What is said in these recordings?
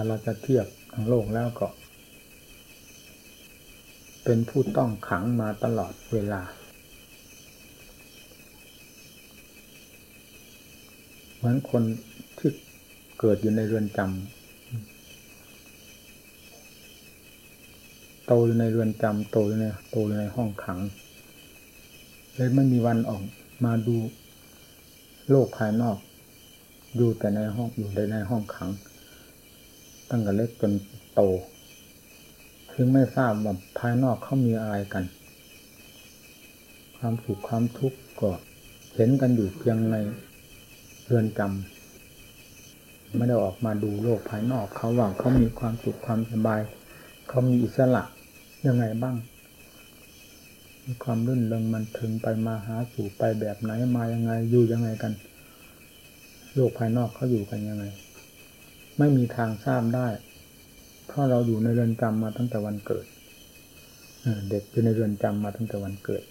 าเราจะเทียบทั้งโลกแล้วก็ เป็นผู้ต้องขังมาตลอดเวลา เหมือนคนที่เกิดอยู่ในเรือนจำโตอยู่ในเรือนจำโตอยู่ในโตอยู่ในห้องขัง เลยไม่มีวันออกมาดูโลกภายนอก อยู่แต่ในห้องอยู่แต่ในห้องขัง ตั้งแต่เล็กจนโตถึงไม่ทราบว่าภายนอกเขามีอะไรกัน ความสุขความทุกข์ก็เห็นกันอยู่เพียงในเรือนจำไม่ได้ออกมาดูโลกภายนอกเขาว่าเขามีความสุขความสบาย เขามีอิสระยังไงบ้าง มีความรื่นเริงมันถึงไปมาหาสู่ไปแบบไหนมายังไงอยู่ยังไงกัน โลกภายนอกเขาอยู่กันยังไง ไม่มีทางทราบได้ เพราะเราอยู่ในเรือนจำมาตั้งแต่วันเกิดเด็กอยู่ในเรือนจำมาตั้งแต่วันเกิด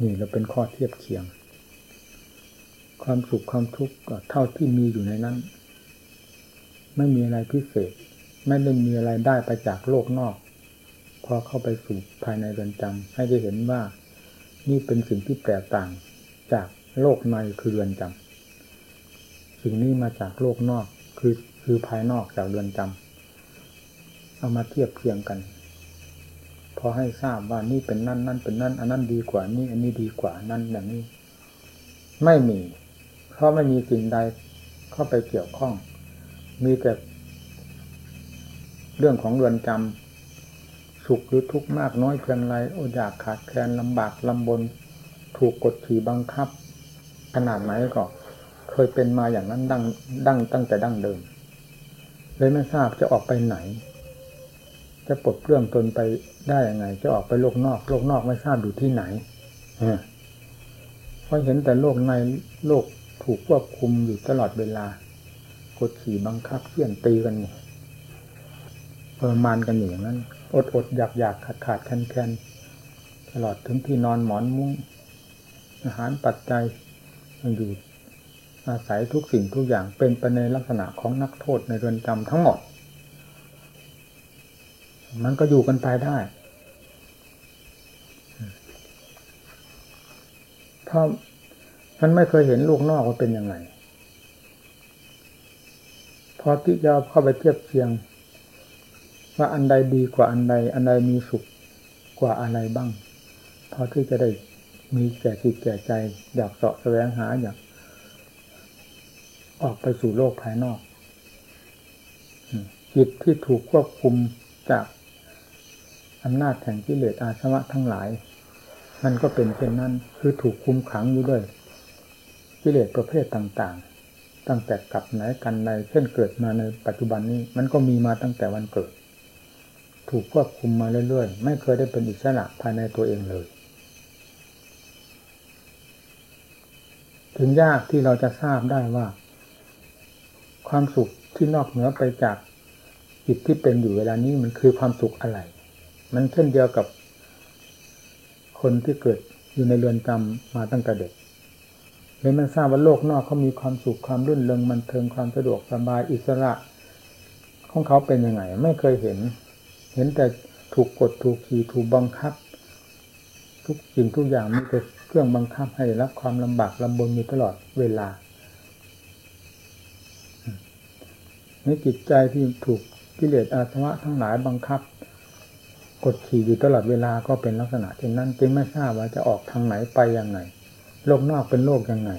นี่เราเป็นข้อเทียบเคียง ความสุขความทุกข์ก็เท่าที่มีอยู่ในนั้น ไม่มีอะไรพิเศษ ไม่ได้มีอะไรได้ไปจากโลกนอก พอเข้าไปสู่ภายในเรือนจำให้ได้เห็นว่า นี่เป็นสิ่งที่แตกต่างจากโลกในคือเรือนจำ สิ่งนี้มาจากโลกนอก คือคือภายนอกจากเรือนจำเอามาเทียบเคียงกัน พอให้ทราบว่านี่เป็นนั่นนั่นเป็นนั่น อันนั้นดีกว่านี่อันนี้ดีกว่านั่นอย่างนี้ ไม่มี เพราะไม่มีสิ่งใดเข้าไปเกี่ยวข้อง มีแต่เรื่องของเรือนจำสุขหรือทุกข์มากน้อยเพียงไรโออยากขาดแคลนลำบากลำบน ถูกกดขี่บังคับ ขนาดไหนก็ เคยเป็นมาอย่างนั้นดั้งดั้งตั้งแต่ดั้งเดิม เลยไม่ทราบจะออกไปไหน จะปลดเปลื้องตนไปได้ยังไง จะออกไปโลกนอก โลกนอกไม่ทราบอยู่ที่ไหนเพราะเห็นแต่โลกในโลกถูกควบคุมอยู่ตลอดเวลากดขี่บังคับเขี่ยนตีกันนี่ประมาณกันอย่างนั้น อดอดอยากอยากขาดขาดแคนแค้นตลอดถึงที่นอนหมอนมุ้งอาหารปัจจัยมันอยู่ อาศัยทุกสิ่งทุกอย่างเป็นไปในลักษณะของนักโทษในเรือนจำทั้งหมด มันก็อยู่กันไปได้เพราะมันไม่เคยเห็นลูกนอกว่าเป็นยังไง พอที่จะเข้าไปเทียบเทียง ว่าอันใดดีกว่าอันใด อันใดมีสุขกว่าอะไรบ้าง พอที่จะได้มีแก่จิตแก่ใจ อยากเสาะแสวงหาอยาก ออกไปสู่โลกภายนอกจิตที่ถูกควบคุมจากอำนาจแห่งกิเลสอาสวะทั้งหลาย มันก็เป็นเช่นนั้นคือถูกคุมขังอยู่ด้วยกิเลสประเภทต่างๆ ตั้งแต่กับไหนกันในเช่นเกิดมาในปัจจุบันนี้ มันก็มีมาตั้งแต่วันเกิด ถูกควบคุมมาเรื่อยๆ ไม่เคยได้เป็นอิสระภายในตัวเองเลย ถึงยากที่เราจะทราบได้ว่า ความสุขที่นอกเหนือไปจากจิตที่เป็นอยู่เวลานี้มันคือความสุขอะไร มันเช่นเดียวกับคนที่เกิดอยู่ในเรือนจำมาตั้งแต่เด็กเลยมันทราบว่าโลกนอกเขามีความสุขความรื่นเริงมันเทิงความสะดวกสบายอิสระ ของเขาเป็นยังไง ไม่เคยเห็น เห็นแต่ถูกกดถูกขี่ถูกบังคับ ทุกสิ่งทุกอย่างมีแต่เครื่องบังคับให้รับความลำบากลำบนอยู่ตลอดเวลา ในจิตใจที่ถูกกิเลสอาสวะทั้งหลายบังคับ กดขี่อยู่ตลอดเวลาก็เป็นลักษณะเช่นนั้นจึงไม่ทราบว่าจะออกทางไหนไปยังไงโลกนอกเป็นโลกยังไง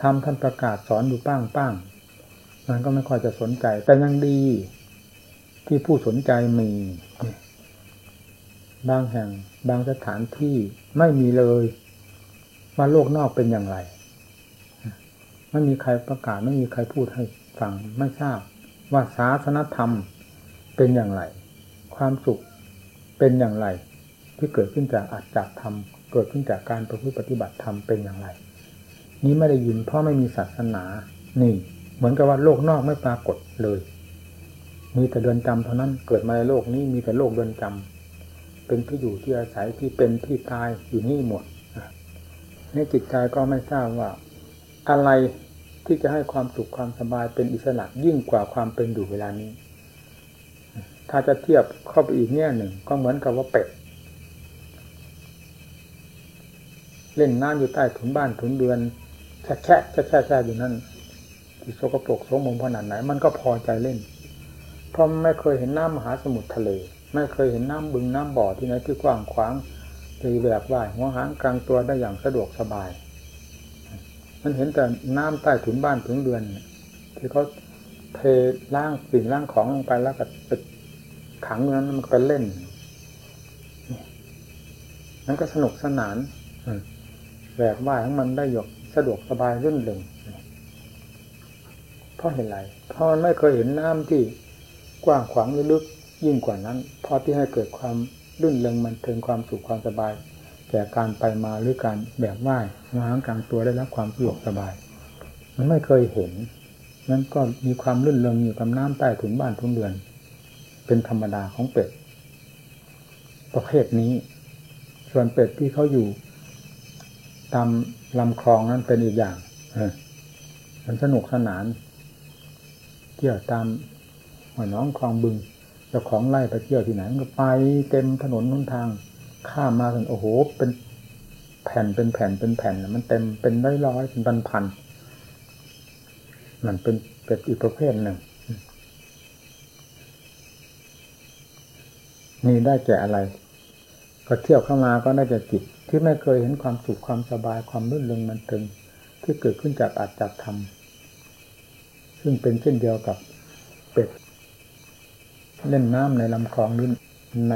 ทำท่านประกาศสอนอยู่ป้างป้างมันก็ไม่ค่อยจะสนใจ แต่ยังดีที่ผู้สนใจมี บางแห่ง บางสถานที่ไม่มีเลย ว่าโลกนอกเป็นอย่างไร ไม่มีใครประกาศไม่มีใครพูดให้ฟังไม่ทราบ ว่าศาสนธรรมเป็นอย่างไร ความสุขเป็นอย่างไร ที่เกิดขึ้นจากอัจจากธรรมเกิดขึ้นจากการประพฤติปฏิบัติธรรมเป็นอย่างไร นี้ไม่ได้ยินเพราะไม่มีศาสนานี่ เหมือนกับว่าโลกนอกไม่ปรากฏเลย มีแต่เดินจำเท่านั้นเกิดมาในโลกนี้มีแต่โลกเดินจำเป็นที่อยู่ที่อาศัยที่เป็นที่ตายอยู่นี่หมดในจิตใจก็ไม่ทราบว่า อะไรที่จะให้ความสุขความสบายเป็นอิสระยิ่งกว่าความเป็นอยู่เวลานี้ ถ้าจะเทียบเข้าไปอีกแง่หนึ่ง ก็เหมือนกับว่าเป็ดเล่นน้ำอยู่ใต้ถุนบ้านถุนเดือนแช่แช่แช่แช่แช่อยู่นั่นที่โสกปรกโสมมขนาดไหน มันก็พอใจเล่นเพราะไม่เคยเห็นน้ำมหาสมุทรทะเล ไม่เคยเห็นน้ำบึงน้ำบ่อที่ไหนที่กว้างขวางตีแบบว่ายหัวหางกลางตัวได้อย่างสะดวกสบาย มันเห็นแต่น้ำใต้ถุนบ้านถุนเดือนที่เขาเทล่างสิ่งล่างของลงไปแล้วก็ไปขังนั้นมันก็ไปเล่นนั่นก็สนุกสนานแบบว่ายของมันได้หยกสะดวกสบายรื่นเริงเพราะเห็นไรเพราะมันไม่เคยเห็นน้ำที่กว้างขวางลึกยิ่งกว่านั้น พอที่ให้เกิดความรื่นเริงมันเทิงความสุขความสบาย แก่การไปมาหรือการแบบว่ายงางกลางตัวได้รับความสะดวกสบาย มันไม่เคยเห็นนั้นก็มีความรื่นเริงอยู่กับน้ำใต้ถุนบ้านทุนเรือน เป็นธรรมดาของเป็ด ประเภทนี้ ส่วนเป็ดที่เขาอยู่ ตามลำคลองนั้นเป็นอีกอย่างมันสนุกสนาน เที่ยวตามหัวน้องคลองบึงเจ้าของไล่ไปเที่ยวที่ไหนก็ไปเต็มถนนนุนทาง ข้ามมาถึงโอ้โห เป็นแผ่นเป็นแผ่นเป็นแผ่นมันเต็มเป็นร้อยร้อยเป็นพันพันมันเป็นเป็ดอีกประเภทหนึ่งนี่ได้แก่อะไรก็เที่ยวเข้ามาก็ได้แก่จิต ที่ไม่เคยเห็นความสุขความสบายความรื่นเริงมันตึง ที่เกิดขึ้นจากอาจจากธรรมซึ่งเป็นเช่นเดียวกับเป็ด เล่นน้ำในลำคลองหรือใน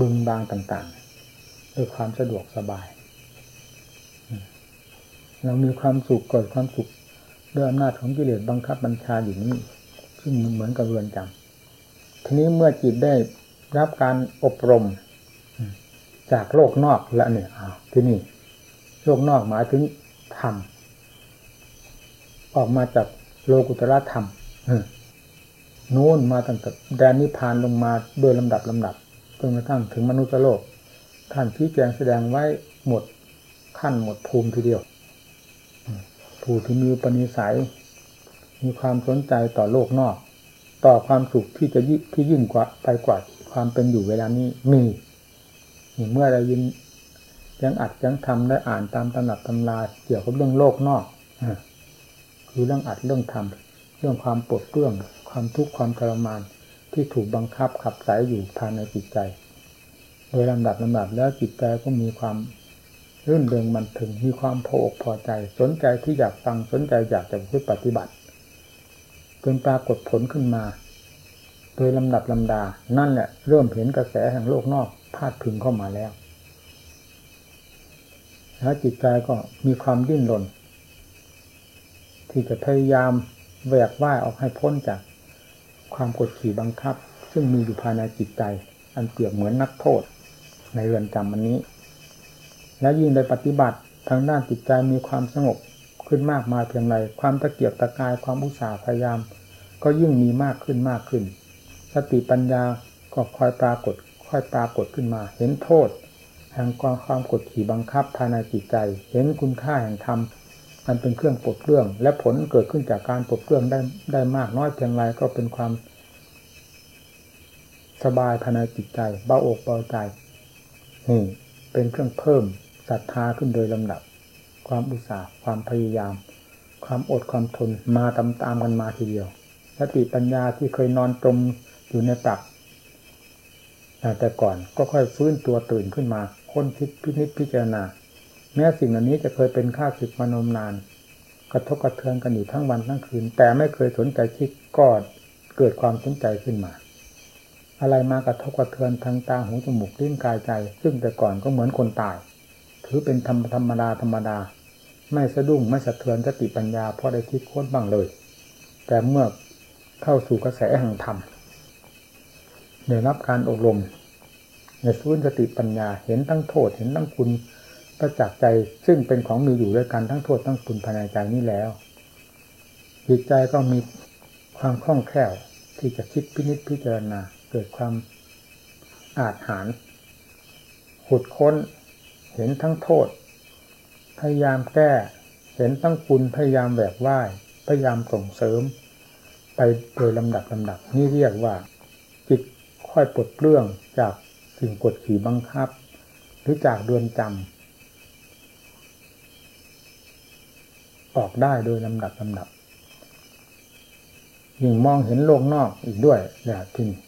บึงบางต่างๆด้วยความสะดวกสบาย เรามีความสุขเกิดความสุขด้วยอำนาจของกิเลสบังคับบัญชาอยู่นี้ซึ่งเหมือนกับเรือนจำทีนี้เมื่อจิตได้รับการอบรม จากโลกนอกแล้วเนี่ยอ้าวที่นี่โลกนอกหมายถึงธรรมออกมาจากโลกุตระธรรมนู้นมาตั้งแต่แดนนิพพานลงมาโดยลำดับลำดับ จนกระทั่งถึงมนุษย์โลก ท่านชี้แจงแสดงไว้หมดขั้นหมดภูมิทีเดียว ผู้ที่มีปณิสัย มีความสนใจต่อโลกนอก ต่อความสุขที่จะยิ่ที่ยิ่งกว่าไปกว่าความเป็นอยู่เวลานี้มีเมื่อได้ยินยังอัดยังทำได้อ่านตามตำหนักตำราเกี่ยวกับเรื่องโลกนอกคือเรื่องอัดเรื่องทำเรื่องความปวดเปื้องความทุกข์ความทรมาน ที่ถูกบังคับขับสายอยู่ภายในจิตใจ โดยลำดับลำดับแล้วจิตใจก็มีความรื่นเริงมันถึงมีความพออกพอใจ สนใจที่อยากฟังสนใจอยากจะพึ่ปฏิบัติจนปรากฏผลขึ้นมา โดยลำดับลำดา นั่นแหละ เริ่มเห็นกระแสแห่งโลกนอกพาดพึงเข้ามาแล้วแล้วจิตใจก็มีความดิ้นรนที่จะพยายามแหวกว่ายออกให้พ้นจาก ความกดขี่บังคับ ซึ่งมีอยู่ภายในจิตใจ อันเปรียบเหมือนนักโทษ ในเรือนจำมันนี้ และยิ่งได้ปฏิบัติทางด้านจิตใจมีความสงบขึ้นมากมายเพียงไรความตะเกียบตะกายความอุตสาห์พยายาม ก็ยิ่งมีมากขึ้นมากขึ้น สติปัญญาก็คอยปรากฏค่อยปรากฏขึ้นมา เห็นโทษ แห่งความความกดขี่บังคับภายในจิตใจ เห็นคุณค่าแห่งธรรมมันเป็นเครื่องปลดเปลื้อง และผลเกิดขึ้นจากการปลดเปลื้องได้ได้มากน้อยเพียงไรก็เป็นความ สบายภายในจิตใจเบาอกเบาใจนี่เป็นเครื่องเพิ่มศรัทธาขึ้นโดยลำดับ ความอุตสาห์ความพยายาม ความอดความทนมาตามตามกันมาทีเดียวสติปัญญาที่เคยนอนจมอยู่ในตักแต่ก่อนก็ค่อยฟื้นตัวตื่นขึ้นมาค้นคิดพินิจพิจารณา แม้สิ่งเหล่านี้จะเคยเป็นข้าศึกมานมนาน กระทบกระเทือนกันอยู่ทั้งวันทั้งคืน แต่ไม่เคยสนใจคิดก็เกิดความสนใจขึ้นมา อะไรมากระทบกระเทือนทางตาหูจมูกลิ้นกายใจ ซึ่งแต่ก่อนก็เหมือนคนตาย ถือเป็นธรรมธรรมดาธรรมดา ไม่สะดุ้งไม่สะเทือนสติปัญญาเพราะได้คิดค้นบ้างเลย แต่เมื่อเข้าสู่กระแสแห่งธรรมได้รับการอบรมในฟื้นสติปัญญาเห็นทั้งโทษเห็นทั้งคุณประจักษ์ใจซึ่งเป็นของมีอยู่ด้วยกันทั้งโทษทั้งคุณภายในใจนี้แล้วจิตใจก็มีความคล่องแคล่วที่จะคิดพินิจพิจารณา เกิดความอาจหารขุดค้น เห็นทั้งโทษ พยายามแก้ เห็นตั้งคุณพยายามแบกไหว้พยายามส่งเสริม ไปโดยลำดับลำดับนี่เรียกว่า จิตค่อยปลดเปลื้องจากสิ่งกดขี่บังคับ หรือจากเดือนจำออกได้โดยลำดับลำดับยิ่งมองเห็นโลกนอกอีกด้วยเนี่ยที่นี่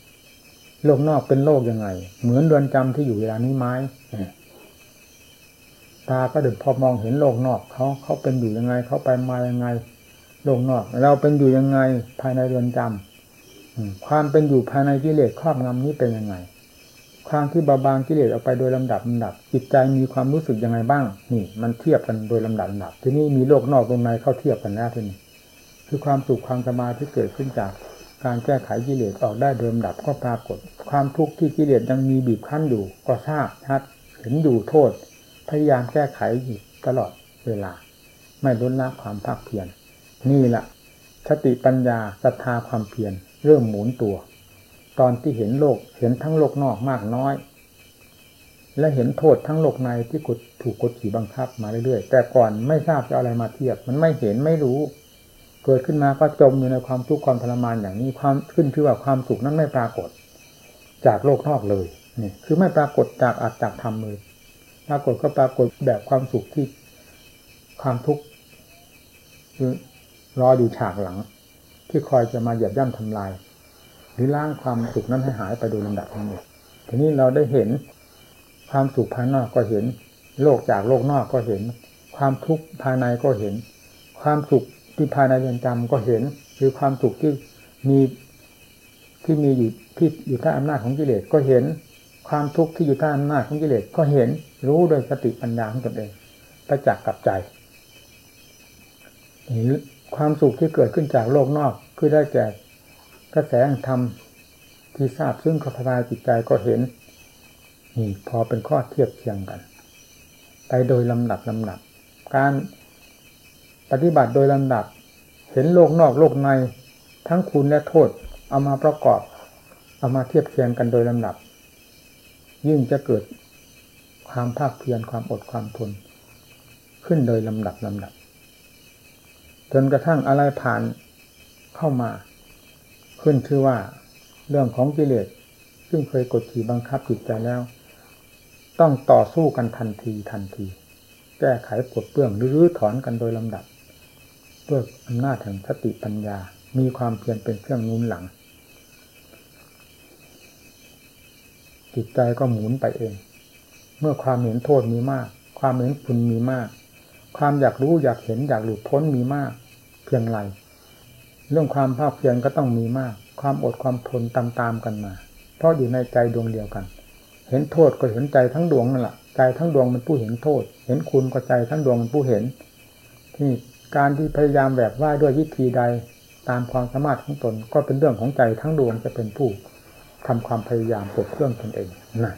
โลกนอกเป็นโลกยังไง เหมือนเดือนจำที่อยู่เวลานี้ไม้ตาก็ดินพอมองเห็นโลกนอกเขาเขาเป็นอยู่ยังไงเขาไปมายังไง โลกนอก เราเป็นอยู่ยังไงภายในเรือนจำความเป็นอยู่ภายในกิเลสครอบงำนี้เป็นยังไงความที่เบาบางกิเลสออกไปโดยลำดับลำดับจิตใจมีความรู้สึกยังไงบ้าง นี่ มันเทียบกันโดยลำดับลำดับ ทีนี้มีโลกนอกตรงในเข้าเทียบกันแล้วทีนี้คือความสุขความสมาธิเกิดขึ้นจาก การแก้ไขกิเลสออกได้เดิมดับก็ปรากฏ ความทุกข์ที่กิเลสยังมีบีบคั้นอยู่ ก็ทราบชัดเห็นอยู่โทษ พยายามแก้ไขอยู่ตลอดเวลา ไม่ลดละความภาคเพียรนี่แหละสติปัญญาศรัทธาความเพียรเริ่มหมุนตัว ตอนที่เห็นโลกเห็นทั้งโลกนอกมากน้อย และเห็นโทษทั้งโลกในที่กดถูกกดขี่บังคับมาเรื่อยๆแต่ก่อนไม่ทราบจะอะไรมาเทียบ มันไม่เห็นไม่รู้ เกิดขึ้นมาก็จมอยู่ในความทุกข์ความทรมานอย่างนี้ความขึ้นชื่อว่าความสุขนั้นไม่ปรากฏ จากโลกนอกเลยนี่คือไม่ปรากฏจากอัตจากธรรมเลยปรากฏก็ปรากฏแบบความสุขที่ความทุกข์คือรออยู่ฉากหลัง ที่คอยจะมาเหยียบย่ำทำลาย หรือล้างความสุขนั้นให้หายไปโดยลำดับทั้งหมดทีนี้เราได้เห็นความสุขภายนอกก็เห็น โลกจากโลกนอกก็เห็น ความทุกข์ภายในก็เห็น ความสุข ที่ภายในเรือนจำก็เห็นคือความสุขที่มีที่มีอยู่ที่อยู่ใต้อำนาจของกิเลสก็เห็นความทุกข์ที่อยู่ใต้อำนาจของกิเลสก็เห็นรู้โดยสติปัญญาของตนเองประจักษ์กับใจหรือความสุขที่เกิดขึ้นจากโลกนอกคือได้แก่กระแสธรรมที่ทราบซึ่งขับพายจิตใจก็เห็นนี่พอเป็นข้อเทียบเทียงกัน ไปโดยลำดับลำดับ การ ปฏิบัติโดยลำดับ เห็นโลกนอกโลกใน ทั้งคุณและโทษเอามาประกอบ เอามาเทียบเคียงกันโดยลำดับ ยิ่งจะเกิดความภาคเพียรความอดความทน ขึ้นโดยลำดับลำดับ จนกระทั่งอะไรผ่านเข้ามา ขึ้นชื่อว่า เรื่องของกิเลสซึ่งเคยกดขี่บังคับจิตใจแล้ว ต้องต่อสู้กันทันทีทันที แก้ไขปลดเปลื้องหรือรื้อถอนกันโดยลำดับ ด้วยอำนาจแห่งสติปัญญา มีความเพียรเป็นเครื่องนุนหลัง จิตใจก็หมุนไปเอง เมื่อความเห็นโทษมีมาก ความเห็นคุณมีมาก ความอยากรู้อยากเห็นอยากหลุดพ้นมีมาก เพียงไร เรื่องความภาคเพียรก็ต้องมีมาก ความอดความทนตามๆกันมา เพราะอยู่ในใจดวงเดียวกัน เห็นโทษก็เห็นใจทั้งดวงนั่นแหละใจทั้งดวงเป็นผู้เห็นโทษ เห็นคุณก็ใจทั้งดวงเป็นผู้เห็นที่ การที่พยายามแบบว่าด้วยวิธีใดตามความสามารถของตน ก็เป็นเรื่องของใจทั้งดวงจะเป็นผู้ทำความพยายามปลดเครื่องตนเองนะ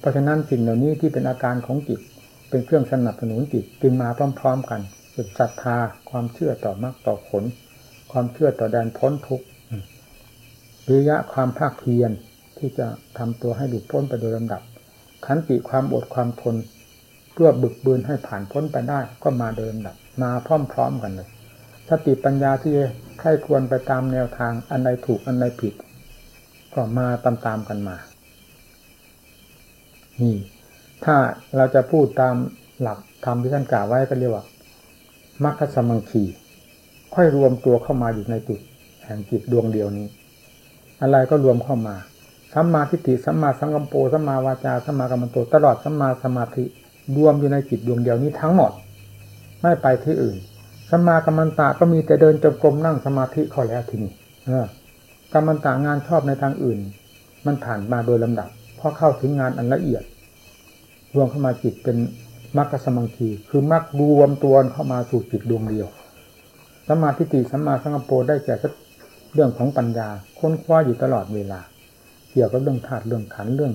เพราะฉะนั้นสิ่งเหล่านี้ที่เป็นอาการของจิต เป็นเครื่องสนับสนุนจิตจึงมาพร้อมๆกันสุดศรัทธาความเชื่อต่อมรรคต่อผล ความเชื่อต่อแดนพ้นทุกข์วิริยะความภาคเพียรที่จะทำตัวให้หลุดพ้นไปโดยลำดับ ขันติความอดความทน เพื่อบึกบืนให้ผ่านพ้นไปได้ก็มาโดยลำดับ มาพร้อมๆกันเลยสติปัญญาที่ใครควรไปตามแนวทางอันใดถูกอันใดผิด ก็มาตามๆกันมา นี่ ถ้าเราจะพูดตามหลักธรรมที่ท่านกล่าวไว้ก็เรียกว่ามัคคสมังคีค่อยรวมตัวเข้ามาอยู่ในจุดแห่งจิตดวงเดียวนี้ อะไรก็รวมเข้ามาสัมมาทิฏฐิสัมมาสังกัมโปสัมมาวาจาสัมมากัมมันโตตลอดสัมมาสมาธิรวมอยู่ในจิตดวงเดียวนี้ทั้งหมด ไม่ไปที่อื่น สมากรรมตะก็มีแต่เดินจงกรมนั่งสมาธิข้อแล้วทีนี้เออกรรมตะงานชอบในทางอื่น มันผ่านมาโดยลำดับพอเข้าถึงงานอันละเอียด รวมเข้ามาจิตเป็นมรรคสมังคีคือมรรครวมตัวเข้ามาสู่จิตดวงเดียวสมาธิติสัมมาสังกปรได้แก่เรื่องของปัญญา ค้นคว้าอยู่ตลอดเวลา เกี่ยวกับเรื่องธาตุเรื่องขันเรื่อง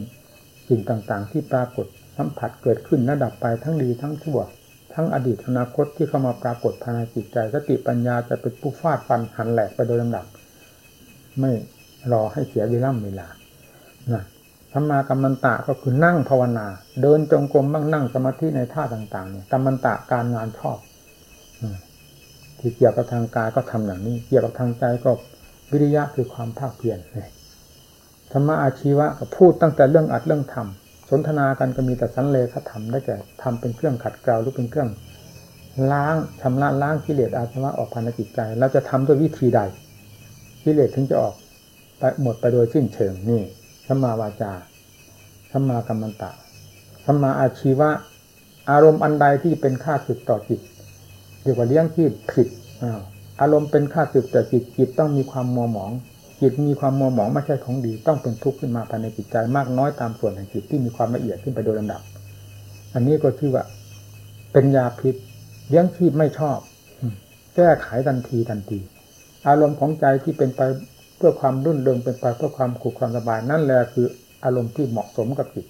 สิ่งต่างๆ ที่ปรากฏสัมผัสเกิดขึ้นระดับไปทั้งดีทั้งชั่ว ทั้งอดีตอนาคตที่เข้ามาปรากฏภายในจิตใจสติปัญญาจะเป็นผู้ฟาดฟันหันแหลกไปโดยลำดับ ไม่รอให้เสียเวลาเวลานะธรรมากรรมันตะก็คือนั่งภาวนา เดินจงกรมบ้างนั่งสมาธิในท่าต่างๆเนี่ยกรรมันตะการงานชอบที่เกี่ยวกับทางกายก็ทำอย่างนี้ เกี่ยวกับทางใจก็วิริยะคือความภาคเพียรธรรมะอาชีวะก็พูดตั้งแต่เรื่องอัดเรื่องทำ สนทนากันก็มีแต่สันเลขธรรมได้แก่ทำเป็นเครื่องขัดเกลาหรือเป็นเครื่อง ล้างชำระล้างกิเลสอาสวะออกภายในจิตใจ เราจะทำด้วยวิธีใดกิเลสถึงจะออกไปหมดไปโดยสิ้นเชิงนี่สัมมาวาจาสัมมากัมมันตะสัมมาอาชีวะ อารมณ์อันใดที่เป็นค่าศึกต่อจิตเรียกว่าเลี้ยงที่ผิดอารมณ์เป็นค่าศึกต่อจิตจิตต้องมีความมัวหมอง จิตมีความมัวหมองไม่ใช่ของดีต้องเป็นทุกข์ขึ้นมาภายในจิตใจมากน้อยตามส่วนแห่งจิตที่มีความละเอียดขึ้นไปโดยลำดับ อันนี้ก็คือว่า เป็นยาพิษเลี้ยงที่ไม่ชอบ แก้ไขทันทีทันที อารมณ์ของใจที่เป็นไปเพื่อความรุ่นเริงเป็นไปเพื่อความขุความสบายนั่นแหละคือ อารมณ์ที่เหมาะสมกับจิต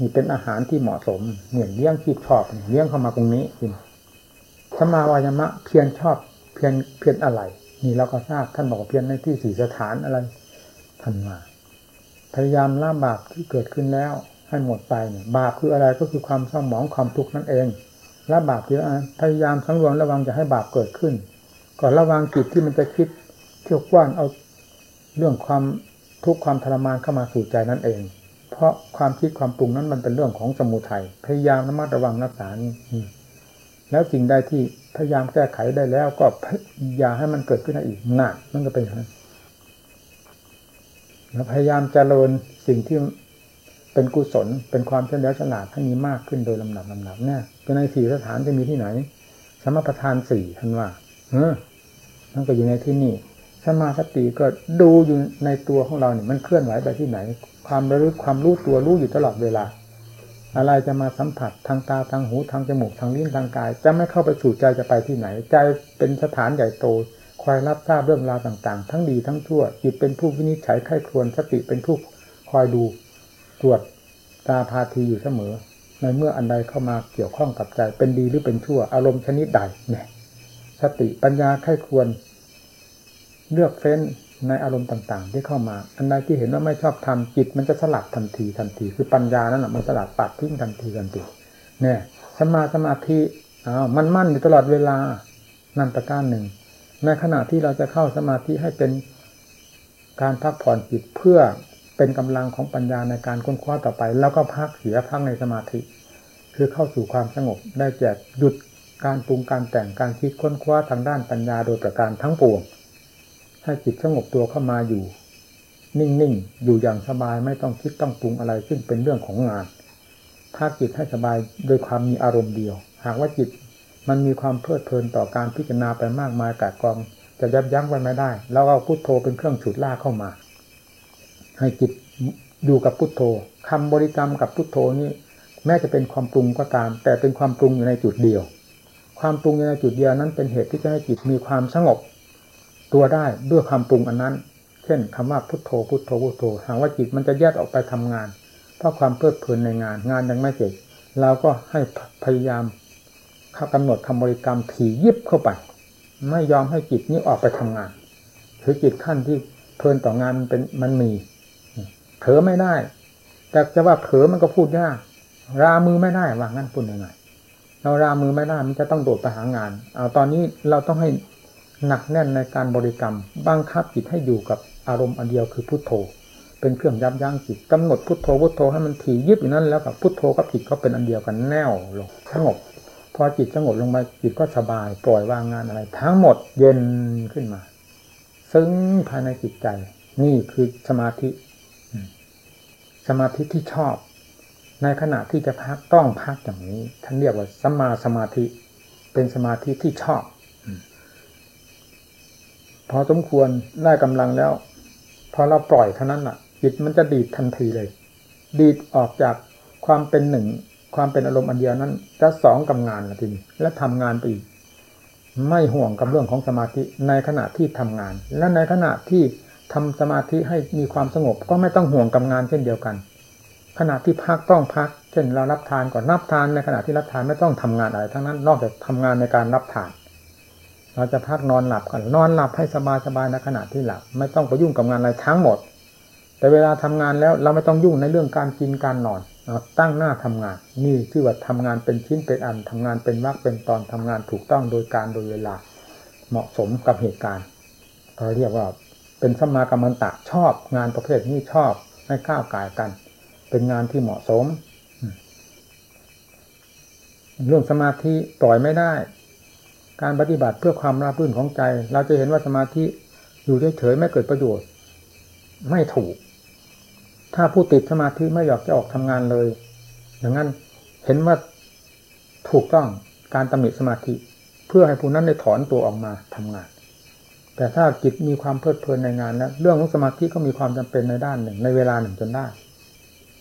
นี่เป็นอาหารที่เหมาะสมเนี่ยเลี้ยงที่ชอบเลี้ยงเข้ามาตรงนี้จริงสมาวายมะเพียรชอบเพียรเพียรอะไร นี่เราก็ทราบท่านบอกเพียรในที่สี่สถานอะไรท่านมาพยายามละบาปที่เกิดขึ้นแล้ว ให้หมดไปเนี่ยบาปคืออะไรก็คือความเศร้าหมองความทุกข์นั่นเองละบาปคือพยายามสังรวรระวังจะให้บาปเกิดขึ้นก่อนระวังจิตที่มันจะคิดเที่ยวกว้านเอาเรื่องความทุกข์ความทรมานเข้ามาสู่ใจนั่นเอง เพราะความคิดความปรุงนั้นมันเป็นเรื่องของสมุทัยพยายามระมัดระวังรักษานี่ แล้วสิ่งใดที่พยายามแก้ไขได้แล้ว ก็อย่าให้มันเกิดขึ้นอีกหนักนั่นก็เป็นอย่างนั้นแล้วพยายามเจริญสิ่งที่เป็นกุศลเป็นความเฉลียวฉลาดให้มีมากขึ้นโดยลำดับลำดับเนี่ยในสี่สถานจะมีที่ไหน สมประทานสี่ท่านว่าเออนั่นก็อยู่ในที่นี่สมาสติก็ดูอยู่ในตัวของเราเนี่ยมันเคลื่อนไหวไปที่ไหน ความระลึกความรู้ตัวรู้อยู่ตลอดเวลา อะไรจะมาสัมผัสทางตาทางหูทางจมูกทางลิ้นทางกาย จะไม่เข้าไปสู่ใจจะไปที่ไหน ใจเป็นสถานใหญ่โตคอยรับทราบเรื่องราวต่าง ๆ ทั้งดีทั้งชั่วจิตเป็นผู้วินิจฉัยไข้ครวนสติเป็นผู้คอยดูตรวจตาพาทีอยู่เสมอ ในเมื่ออันใดเข้ามาเกี่ยวข้องกับใจ เป็นดีหรือเป็นชั่ว อารมณ์ชนิดใดเนี่ยสติปัญญาไข้ควร เลือกเฟ้น ในอารมณ์ต่างๆ ที่เข้ามา อันใดที่เห็นว่าไม่ชอบทำจิต มันจะสลัดทันทีทันที คือปัญญานั้นแหละมันสลัดปัดทิ้งทันทีทันทีเนี่ยสมาสมาธิอ้าวมันมั่นอยู่ตลอดเวลานั่นตะการหนึ่ง ในขณะที่เราจะเข้าสมาธิให้เป็นการพักผ่อนจิตเพื่อเป็นกำลังของปัญญาในการค้นคว้าต่อไป แล้วก็พักเสียพักในสมาธิ คือเข้าสู่ความสงบได้แจกหยุดการปรุงการแต่งการคิดค้นคว้าทางด้านปัญญาโดยประการทั้งปวง ให้จิตสงบตัวเข้ามาอยู่ นิ่งๆ อยู่อย่างสบายไม่ต้องคิดต้องปรุงอะไร ซึ่งเป็นเรื่องของงานถ้าจิตให้สบายโดยความมีอารมณ์เดียว หากว่าจิตมันมีความเพลิดเพลินต่อการพิจารณาไปมากมายกาดกอง จะยับยั้งไว้ไม่ได้ แล้วเอาพุทโธเป็นเครื่องฉุดลากเข้ามา ให้จิตอยู่กับพุทโธคำบริกรรมกับพุทโธนี้ แม้จะเป็นความปรุงก็ตาม แต่เป็นความปรุงอยู่ในจุดเดียว ความปรุงอยู่ในจุดเดียวนั้นเป็นเหตุที่จะให้จิตมีความสงบ ตัวได้ด้วยความปรุงอันนั้น เช่นคำว่าพุทโธพุทโธพุทโธหากว่าจิตมันจะแยกออกไปทำงาน เพราะความเพลิดเพลินในงานงานยังไม่เสร็จเราก็ให้พยายามกำหนดคำบริกรรมถี่ยิบเข้าไป ไม่ยอมให้จิตนี้ออกไปทำงานคือจิตขั้นที่เพลินต่องานมันเป็นมันมีเผลอไม่ได้ แต่จะว่าเผลอมันก็พูดยากรามือไม่ได้ว่างั้นพูดยังไงเรารามือไม่ได้มันจะต้องโดดไปหางาน เอาตอนนี้เราต้องให้ หนักแน่นในการบริกรรมบังคับจิตให้อยู่กับอารมณ์อันเดียวคือพุทโธ เป็นเครื่องยับยั้งจิตกำหนดพุทโธพุทโธให้มันถี่ยิบอยู่นั้นแล้วกับพุทโธกับจิตก็เป็นอันเดียวกันแน่วลงสงบพอจิตสงบลงมาจิตก็สบายปล่อยวางงานอะไร ทั้งหมดเย็นขึ้นมา ซึ่งภายในจิตใจ นี่คือสมาธิ สมาธิที่ชอบ ในขณะที่จะพักต้องพักอย่างนี้ท่านเรียกว่าสมาสมาธิ เป็นสมาธิที่ชอบ พอสมควรได้กำลังแล้ว พอเราปล่อยเท่านั้นอะ จิตมันจะดีดทันทีเลย ดีดออกจากความเป็นหนึ่ง ความเป็นอารมณ์อันเดียวนั้นจะสองกับงานละทีและทำงานไปอีกไม่ห่วงกับเรื่องของสมาธิในขณะที่ทำงาน และในขณะที่ทำสมาธิให้มีความสงบ ก็ไม่ต้องห่วงกับงานเช่นเดียวกัน ขณะที่พักต้องพัก เช่นเรารับทานก่อนรับทานในขณะที่รับทานไม่ต้องทำงานอะไรทั้งนั้น นอกจากทำงานในการรับทาน เราจะพักนอนหลับกันนอนหลับให้สบายสบายในขณะที่หลับ ไม่ต้องไปยุ่งกับงานอะไรทั้งหมด แต่เวลาทำงานแล้วเราไม่ต้องยุ่งในเรื่องการกินการนอนเราตั้งหน้าทำงาน นี่ชื่อว่าทำงานเป็นชิ้นเป็นอันทำงานเป็นวักเป็นตอนทำงานถูกต้องโดยการโดยเวลาเหมาะสมกับเหตุการณ์เราเรียกว่าเป็นสมากรรมันตะชอบ งานประเภทนี้ชอบไม่ก้าวกายกัน เป็นงานที่เหมาะสม เรื่องสมาธิปล่อยไม่ได้ การปฏิบัติเพื่อความราบรื่นของใจ เราจะเห็นว่าสมาธิอยู่เฉยๆไม่เกิดประโยชน์ ไม่ถูก ถ้าผู้ติดสมาธิไม่อยากจะออกทำงานเลย อย่างนั้นเห็นว่าถูกต้องการตำหนิสมาธิ เพื่อให้ผู้นั้นได้ถอนตัวออกมาทำงาน แต่ถ้าจิตมีความเพลิดเพลินในงานแล้วเรื่องของสมาธิก็มีความจำเป็นในด้านหนึ่ง ในเวลาหนึ่งจนได้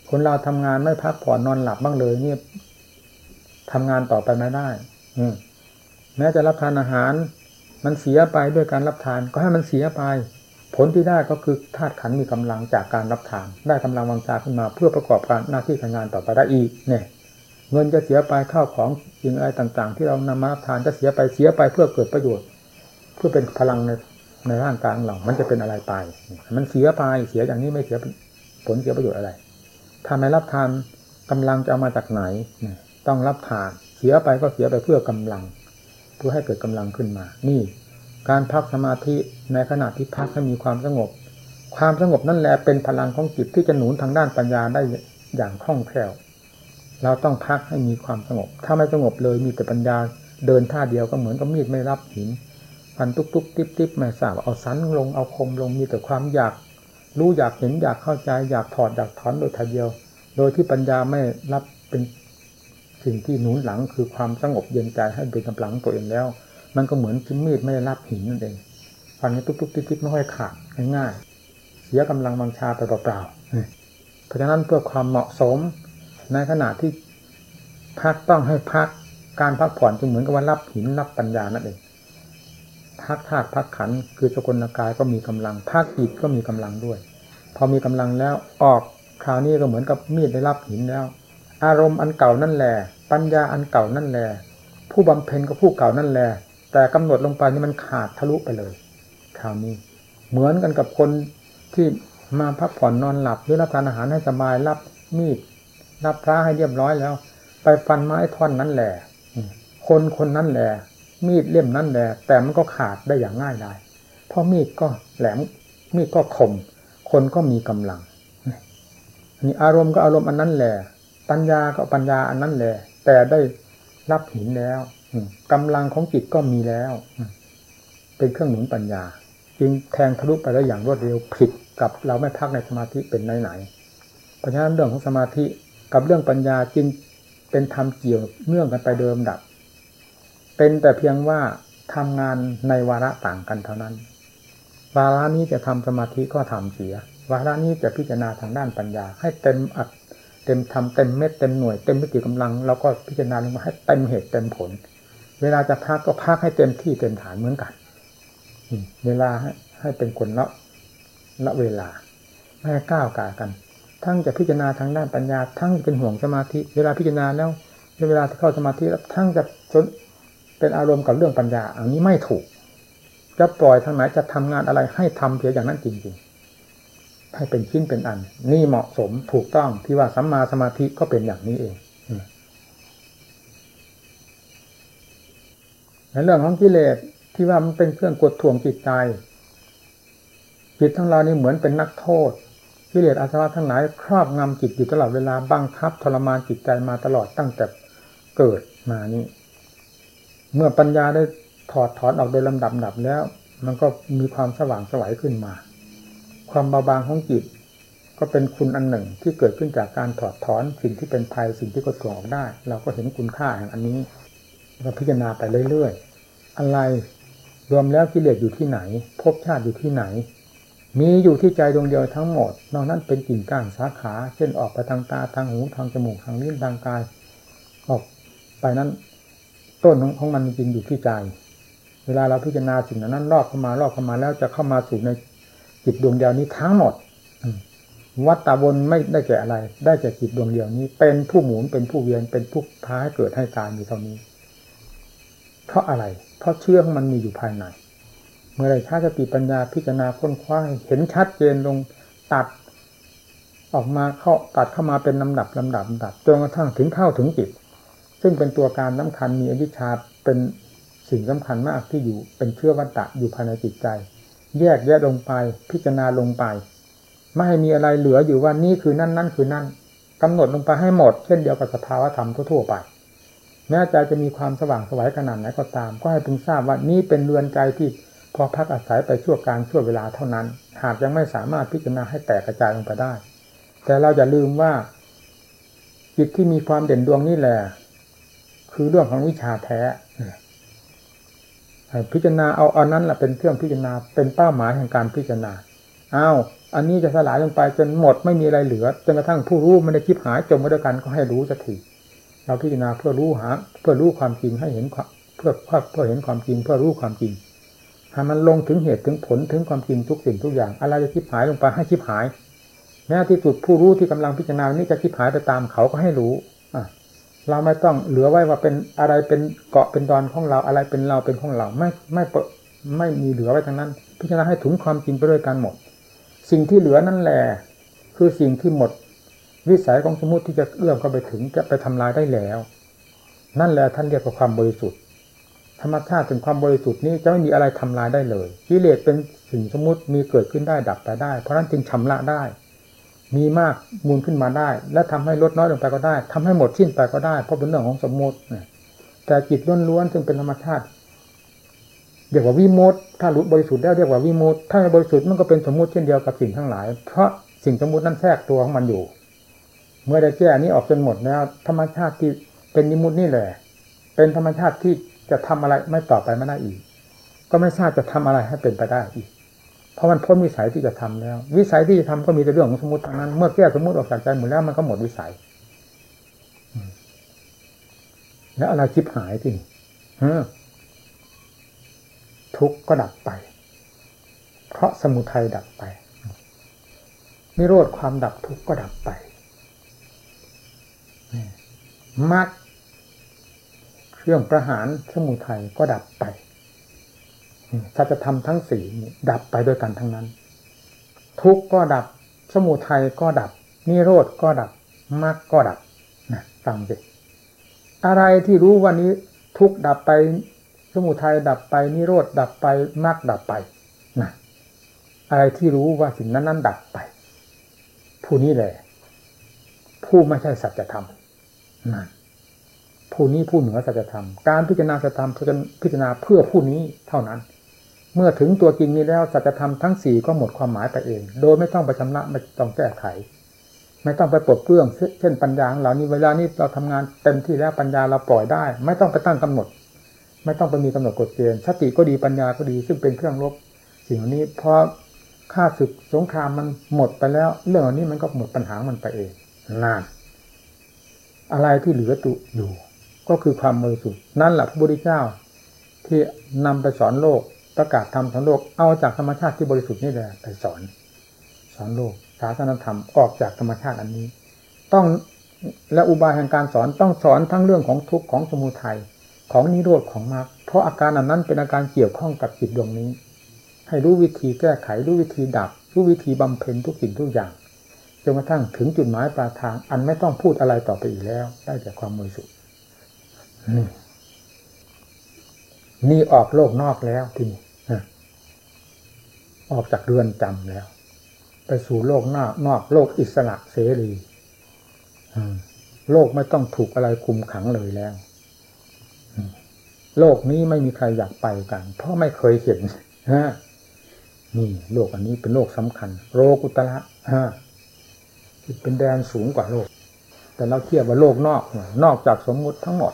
คนเราทำงานไม่พักผ่อนนอนหลับบ้างเลยนี่ทำงานต่อไปไม่ได้ อื แม้จะรับทานอาหาร มันเสียไปด้วยการรับทาน ก็ให้มันเสียไป ผลที่ได้ก็คือธาตุขันมีกำลังจากการรับทาน ได้กำลังวังชาขึ้นมาเพื่อประกอบการหน้าที่การงานต่อไปได้อีกเนี่ยเงินจะเสียไปข้าวของสิ่งอะไรต่าง ๆ ที่เรานำมาทานจะเสียไปเสียไปเพื่อเกิดประโยชน์ เพื่อเป็นพลังในในร่างกายเรามันจะเป็นอะไรไป มันเสียไปเสียอย่างนี้ไม่เสียผลเสียประโยชน์อะไรถ้าไม่รับทานกำลังจะเอามาจากไหน ต้องรับทาน เสียไปก็เสียไปเพื่อกำลัง พื่อให้เกิดกำลังขึ้นมา นี่ การพักสมาธิในขณะที่พักให้มีความสงบ ความสงบนั่นแหละเป็นพลังของจิตที่จะหนุนทางด้านปัญญาได้อย่างคล่องแคล่ว เราต้องพักให้มีความสงบ ถ้าไม่สงบเลยมีแต่ปัญญาเดินท่าเดียวก็เหมือนกับมีดไม่รับหินฟันตุกตุกติ๊บติ๊บไม่ทราบเอาสันลงเอาคมลงมีแต่ความอยากรู้อยากเห็นอยากเข้าใจอยากถอดอยากถอนโดยท่าเดียว โดยที่ปัญญาไม่รับเป็น สิ่งที่หนุนหลังคือความสงบเย็นใจให้เป็นกำลังตัวเองแล้ว มันก็เหมือนชิ้นมีดไม่ได้รับหินนั่นเองฟันตุกตุกติ๊บติ๊บไม่ค่อยขาดง่ายๆเสียกำลังบังชาไปเปล่าๆเพราะฉะนั้นเพื่อความเหมาะสมในขณะที่พักต้องให้พักการพักผ่อนจึงเหมือนกับว่ารับหินรับปัญญานั่นเองพักธาตุพักขันคือสกลกายก็มีกำลังพักจิตก็มีกำลังด้วย พอมีกำลังแล้วออกคราวนี้ก็เหมือนกับมีดได้รับหินแล้ว อารมณ์อันเก่านั่นแหละ ปัญญาอันเก่านั่นแหละผู้บำเพ็ญก็ผู้เก่านั่นแหละแต่กำหนดลงไปนี่มันขาดทะลุไปเลยคราวนี้ เหมือนกันกับคนที่มาพักผ่อนนอนหลับหรือรับทานอาหารให้สบายรับมีดรับพระให้เรียบร้อยแล้ว ไปฟันไม้ท่อนนั้นแหละคนคนนั้นแหละมีดเล่มนั้นแหละแต่มันก็ขาดได้อย่างง่ายดายเพราะมีดก็แหลมมีดก็คมคนก็มีกำลังนี่อารมณ์ก็อารมณ์อันนั้นแหละปัญญาก็ปัญญาอันนั้นแหละ แต่ได้รับหินแล้วกำลังของจิตก็มีแล้วเป็นเครื่องหนุนปัญญา จึงแทงทะลุไปได้อย่างรวดเร็วผิดกับเราไม่พักในสมาธิเป็นไหนๆเพราะฉะนั้นเรื่องของสมาธิกับเรื่องปัญญาจึงเป็นธรรมเกี่ยวเนื่องกันไปเดิมดับ เป็นแต่เพียงว่าทำงานในวาระต่างกันเท่านั้น วาระนี้จะทำสมาธิก็ทำเสีย วาระนี้จะพิจารณาทางด้านปัญญา ให้เต็มอัด เต็มทำเต็มเม็ดเต็มหน่วยเต็มมิติกำลังเราก็พิจารณาลงมาให้เต็มเหตุเต็มผล เวลาจะพักก็พักให้เต็มที่เต็มฐานเหมือนกันเวลาให้เป็นคนละละเวลาไม่ก้าวกากัน ทั้งจะพิจารณาทางด้านปัญญา ทั้งเป็นห่วงสมาธิ เวลาพิจารณาแล้วเวลาที่เข้าสมาธิแล้วทั้งจะจนเป็นอารมณ์กับเรื่องปัญญา อันนี้ไม่ถูก จะปล่อยทางไหนจะทำงานอะไรให้ทำเพียงอย่างนั้นจริงๆ ให้เป็นชิ้นเป็นอัน นี่เหมาะสมถูกต้องที่ว่าสัมมาสมาธิก็เป็นอย่างนี้เองในเรื่องของกิเลสที่ว่ามันเป็นเครื่องกดท่วงจิตใจจิตทั้งเรานี่เหมือนเป็นนักโทษกิเลสอาสวะทั้งหลายครอบงำจิตอยู่ตลอดเวลาบังคับทรมานจิตใจมาตลอดตั้งแต่เกิดมานี้เมื่อปัญญาได้ถอดถอนออกโดยลำดับดับแล้ว มันก็มีความสว่างสวัยขึ้นมา ความเบาบางของจิต ก็เป็นคุณอันหนึ่งที่เกิดขึ้นจากการถอดถอนสิ่งที่เป็นภัยสิ่งที่กดถ่วงออกได้ เราก็เห็นคุณค่าแห่งอันนี้เราพิจารณาไปเรื่อยๆ อะไรรวมแล้วกิเลสอยู่ที่ไหนภพชาติอยู่ที่ไหน มีอยู่ที่ใจดวงเดียวทั้งหมด นอกนั้นเป็นกิ่งก้านสาขา เช่นออกไปทางตาทางหูทางจมูกทางลิ้นทางกาย ออกไปนั้น ต้นของมันจริงอยู่ที่ใจ เวลาเราพิจารณาสิ่งนั้นรอบเข้ามารอบเข้ามาแล้วจะเข้ามาสู่ใน จิตดวงเดียวนี้ทั้งหมดวัตตาวนไม่ได้แก่อะไร ได้แก่จิตดวงเดียวนี้ เป็นผู้หมุนเป็นผู้เวียนเป็นผู้พาให้เกิดให้ตายอยู่เท่านี้ เพราะอะไร เพราะเชื่อของมันมีอยู่ภายใน เมื่อไรช้าสติปัญญาพิจารณาค้นคว้าเห็นชัดเจนลงตัด ออกมาเข้าตัดเข้ามาเป็นลำดับลำดับลำดับจนกระทั่งถึงเข้าถึงจิต ซึ่งเป็นตัวการสาคัญมีอวิชชาเป็นสิ่งสำคัญมากที่อยู่เป็นเชื้อวัตตะอยู่ภายในจิตใจ แยกแยะลงไป พิจารณาลงไปไม่ให้มีอะไรเหลืออยู่ว่านี่คือนั่นนั่นคือนั่นกำหนดลงไปให้หมด เช่นเดียวกับสภาวธรรมทั่วๆไป แม้ใจจะมีความสว่างสวัยขนาดไหนก็ตาม ก็ให้พึงทราบว่านี่เป็นเรือนใจที่พอพักอาศัยไปชั่วการชั่วเวลาเท่านั้น หากยังไม่สามารถพิจารณาให้แตกกระจายลงไปได้ แต่เราอย่าลืมว่า จิตที่มีความเด่นดวงนี่แหละคือเรื่องของวิชาแท้ พิจารณาเอาอานั้นแหละเป็นเครื่องพิจารณาเป็นเป้าหมายแห่งการพิจารณาอ้าวอันนี้จะสลายลงไปจนหมดไม่มีอะไรเหลือจนกระทั่งผู้รู้มันได้คิดหายจมมาด้วยกันก็ให้รู้สักทีเราพิจารณาเพื่อรู้หา เพื่อรู้ความจริงให้เห็นเพื่อเพื่อเพื่อเห็นความจริง เพื่อรู้ความจริงให้มันลงถึงเหตุถึงผลถึงความจริงทุกสิ่งทุกอย่างอะไรจะคิดหายลงไปให้คิดหายแม้ที่สุดผู้รู้ที่กำลังพิจารณานี้จะคิดหายไปตามเขาก็ให้รู้ เราไม่ต้องเหลือไว้ว่าเป็นอะไรเป็นเกาะเป็นดอนของเราอะไรเป็นเราเป็นของเรา ไม่ไม่ไม่มีเหลือไว้ทั้งนั้น พิจารณาให้ถึงความจริงไปด้วยกันหมด สิ่งที่เหลือนั่นแหละคือสิ่งที่หมด วิสัยของสมมติที่จะเอื้อมเข้าไปถึงจะไปทำลายได้แล้ว นั่นแหละท่านเรียกว่าความบริสุทธิ์ ธรรมชาติถึงความบริสุทธิ์นี้จะไม่มีอะไรทำลายได้เลยกิเลสเป็นสิ่งสมมติมีเกิดขึ้นได้ดับไปได้ เพราะนั้นจึงชำระได้ มีมากมูลขึ้นมาได้ และทำให้ลดน้อยลงไปก็ได้ทำให้หมดสิ้นไปก็ได้ เพราะเป็นเรื่องของสมมติแต่จิตล้วนๆซึ่งเป็นธรรมชาติเรียกว่าวิมุตถ้ารู้บริสุทธิ์แล้เรียกว่าวิมุตถ้าไม่บริสุทธิ์มันก็เป็นสมมติเช่นเดียวกับสิ่งทั้งหลาย เพราะสิ่งสมมตินั้นแทรกตัวของมันอยู่ เมื่อได้แก้นี้ออกจนหมดแล้ว ธรรมชาติที่เป็นนิมุตนี่แหละ เป็นธรรมชาติที่จะทำอะไรไม่ต่อไปไม่ได้อีก ก็ไม่ทราบจะทำอะไรให้เป็นไปได้อีก เพราะมันพ้นวิสัยที่จะทำแล้ว วิสัยที่จะทำก็มีแต่เรื่องของสมมติทางนั้น เมื่อแก้สมมติออกจากใจหมดแล้วมันก็หมดวิสัย แล้วอะไรคิดหายที่ทุกข์ก็ดับไป เพราะสมุทัยดับไปนิโรธความดับทุกข์ก็ดับไปมรรคเครื่องประหารสมุทัยก็ดับไป สัจธรรมทั้งสี่ดับไปด้วยกันทั้งนั้น ทุกก็ดับ สมุทัยก็ดับ นิโรธก็ดับมรรคก็ดับนะฟังสิอะไรที่รู้วันนี้ ทุกดับไป สมุทัยดับไป นิโรธดับไปมรรคดับไปนะอะไรที่รู้ว่าสิ่งนั้นนั้นดับไป ผู้นี้แหละผู้ไม่ใช่สัจธรรมนั่นผู้นี้ผู้เหนือสัจธรรม การพิจารณาสัจธรรมพิจารณาเพื่อผู้นี้เท่านั้น เมื่อถึงตัวจริงนี้แล้วสัจธรรมทั้งสี่ก็หมดความหมายไปเอง โดยไม่ต้องไปชำระไม่ต้องแก้ไข ไม่ต้องไปปลดเปลื้องเช่นปัญญาเหล่านี้เวลานี้เราทำงานเต็มที่แล้วปัญญาเราปล่อยได้ ไม่ต้องไปตั้งกำหนด ไม่ต้องไปมีกำหนดกฎเกณฑ์สติก็ดีปัญญาก็ดี ซึ่งเป็นเครื่องลบสิ่งเหล่านี้พอค่าศึกสงครามมันหมดไปแล้ว เรื่องเหล่านี้มันก็หมดปัญหามันไปเองนานอะไรที่เหลือตุอยู่ ก็คือความมือสุดนั่นแหละพระพุทธเจ้าที่นำไปสอนโลก ประกาศธรรมทั้งโลกเอาจากธรรมชาติที่บริสุทธิ์นี่แหละไปสอน สอนโลกศาสนธรรมออกจากธรรมชาติอันนี้ ต้องและอุบายแห่งการสอนต้องสอนทั้งเรื่องของทุกข์ของสมุทัยของนิโรธของมรรคเพราะอาการอันนั้นเป็นอาการเกี่ยวข้องกับจิตดวงนี้ ให้รู้วิธีแก้ไขรู้วิธีดับรู้วิธีบำเพ็ญทุกสิ่งทุกอย่างจนกระทั่งถึงจุดหมายปลายทาง อันไม่ต้องพูดอะไรต่อไปอีกแล้ว ได้จากความบริสุทธิ์นี่ นี่ออกโลกนอกแล้วทีนี่ออกจากเรือนจำแล้ว ไปสู่โลกน้านอกโลกอิสระเสรีโลกไม่ต้องถูกอะไรคุมขังเลยแล้ว โลกนี้ไม่มีใครอยากไปกัน เพราะไม่เคยเห็นฮะนี่โลกอันนี้เป็นโลกสำคัญ โลกุตระฮะเป็นแดนสูงกว่าโลก แต่เราเทียบว่าโลกนอก นอกจากสมมุติทั้งหมด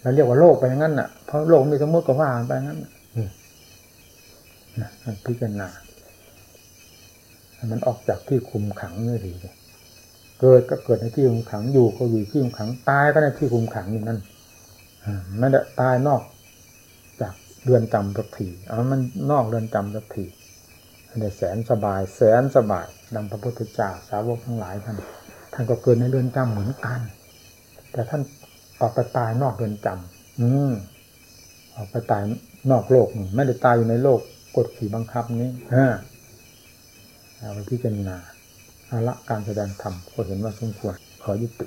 เราเรียกว่าโลกไปอย่างนั้นน่ะเพราะโลกมีสมมติก็ว่าไปงั้นนะพิจารณา มันออกจากที่คุมขังนี่ดีเกิดก็เกิดในที่คุมขังอยู่ก็อยู่ที่คุมขังตายก็ในที่คุมขังอยู่นั่นไม่ได้ตายนอก จากเรือนจำสักทีเอามันนอกเรือนจำสักทีอันแสนสบาย แสนสบายดังพระพุทธเจ้าสาวกทั้งหลายท่านท่านก็เกิดในเรือนจำเหมือนกัน แต่ท่าน ออกไปตายนอกเรือนจำอืมออกไปตายนอกโลกไม่ได้ตายอยู่ในโลกกดขี่บังคับนี้ฮะเอาไปพิจารณาอาละการแสดงธรรมก็เห็นว่าสมควรขอยุติ